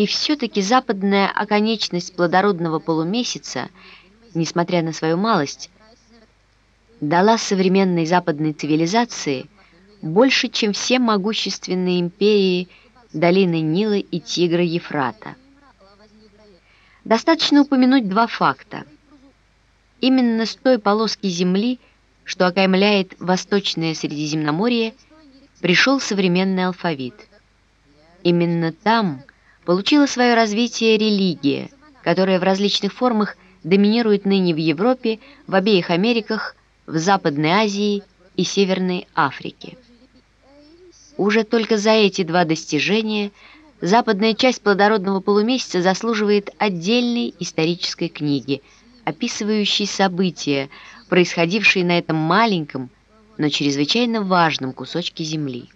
И все-таки западная оконечность плодородного полумесяца, несмотря на свою малость, дала современной западной цивилизации больше, чем все могущественные империи долины Нила и Тигра Ефрата. Достаточно упомянуть два факта. Именно с той полоски земли, что окаймляет Восточное Средиземноморье, пришел современный алфавит. Именно там получила свое развитие религия, которая в различных формах доминирует ныне в Европе, в обеих Америках, в Западной Азии и Северной Африке. Уже только за эти два достижения западная часть плодородного полумесяца заслуживает отдельной исторической книги, описывающей события, происходившие на этом маленьком, но чрезвычайно важном кусочке земли.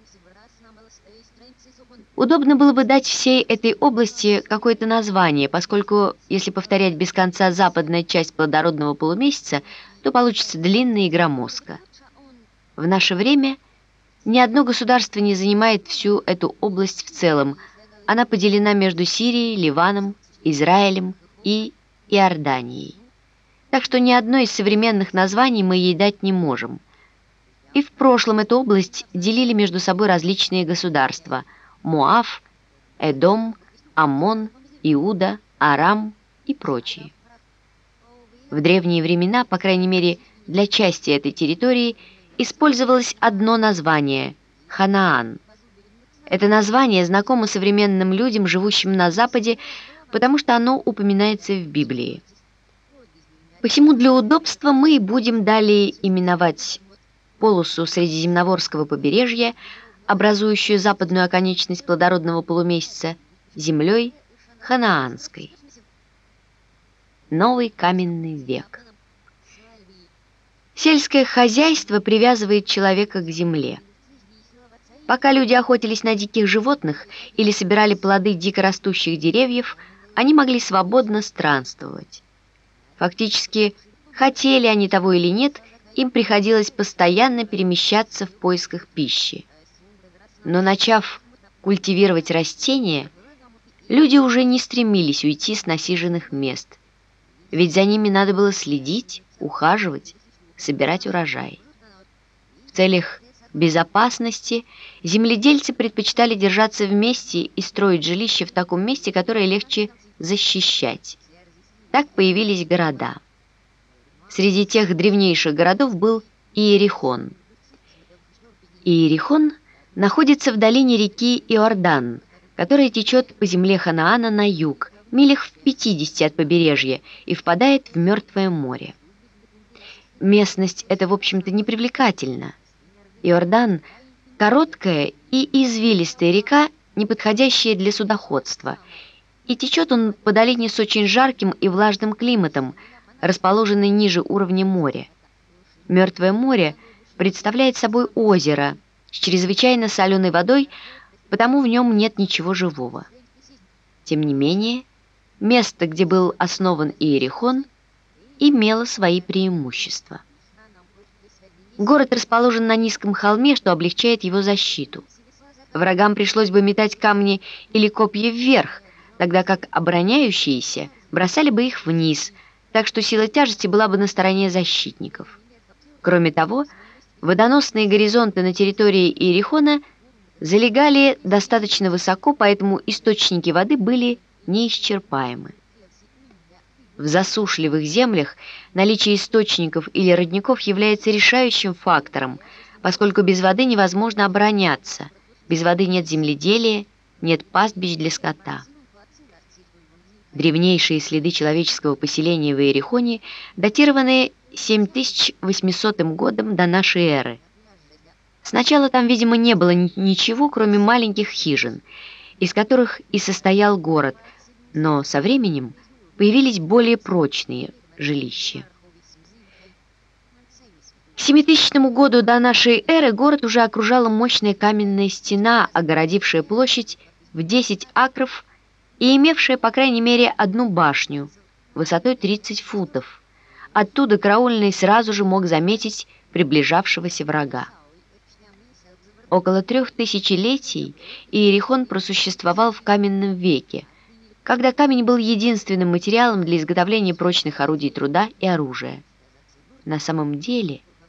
Удобно было бы дать всей этой области какое-то название, поскольку, если повторять без конца западная часть плодородного полумесяца, то получится длинная и громоздко. В наше время ни одно государство не занимает всю эту область в целом. Она поделена между Сирией, Ливаном, Израилем и Иорданией. Так что ни одно из современных названий мы ей дать не можем. И в прошлом эту область делили между собой различные государства – Муав, Эдом, Аммон, Иуда, Арам и прочие. В древние времена, по крайней мере для части этой территории, использовалось одно название – Ханаан. Это название знакомо современным людям, живущим на Западе, потому что оно упоминается в Библии. Посему для удобства мы будем далее именовать полосу Средиземноморского побережья – образующую западную оконечность плодородного полумесяца, землей ханаанской. Новый каменный век. Сельское хозяйство привязывает человека к земле. Пока люди охотились на диких животных или собирали плоды дикорастущих деревьев, они могли свободно странствовать. Фактически, хотели они того или нет, им приходилось постоянно перемещаться в поисках пищи. Но начав культивировать растения, люди уже не стремились уйти с насиженных мест, ведь за ними надо было следить, ухаживать, собирать урожай. В целях безопасности земледельцы предпочитали держаться вместе и строить жилища в таком месте, которое легче защищать. Так появились города. Среди тех древнейших городов был Иерихон. Иерихон – находится в долине реки Иордан, которая течет по земле Ханаана на юг, милях в 50 от побережья, и впадает в Мертвое море. Местность эта, в общем-то, непривлекательна. Иордан – короткая и извилистая река, не подходящая для судоходства, и течет он по долине с очень жарким и влажным климатом, расположенной ниже уровня моря. Мертвое море представляет собой озеро – с чрезвычайно соленой водой, потому в нем нет ничего живого. Тем не менее, место, где был основан Иерихон, имело свои преимущества. Город расположен на низком холме, что облегчает его защиту. Врагам пришлось бы метать камни или копья вверх, тогда как обороняющиеся бросали бы их вниз, так что сила тяжести была бы на стороне защитников. Кроме того, Водоносные горизонты на территории Иерихона залегали достаточно высоко, поэтому источники воды были неисчерпаемы. В засушливых землях наличие источников или родников является решающим фактором, поскольку без воды невозможно обороняться, без воды нет земледелия, нет пастбищ для скота. Древнейшие следы человеческого поселения в Иерихоне датированы 7800 годом до нашей эры. Сначала там, видимо, не было ничего, кроме маленьких хижин, из которых и состоял город, но со временем появились более прочные жилища. К 7000 году до нашей эры город уже окружала мощная каменная стена, огородившая площадь в 10 акров и имевшая, по крайней мере, одну башню высотой 30 футов. Оттуда караульный сразу же мог заметить приближавшегося врага. Около трех тысячелетий Иерихон просуществовал в каменном веке, когда камень был единственным материалом для изготовления прочных орудий труда и оружия. На самом деле –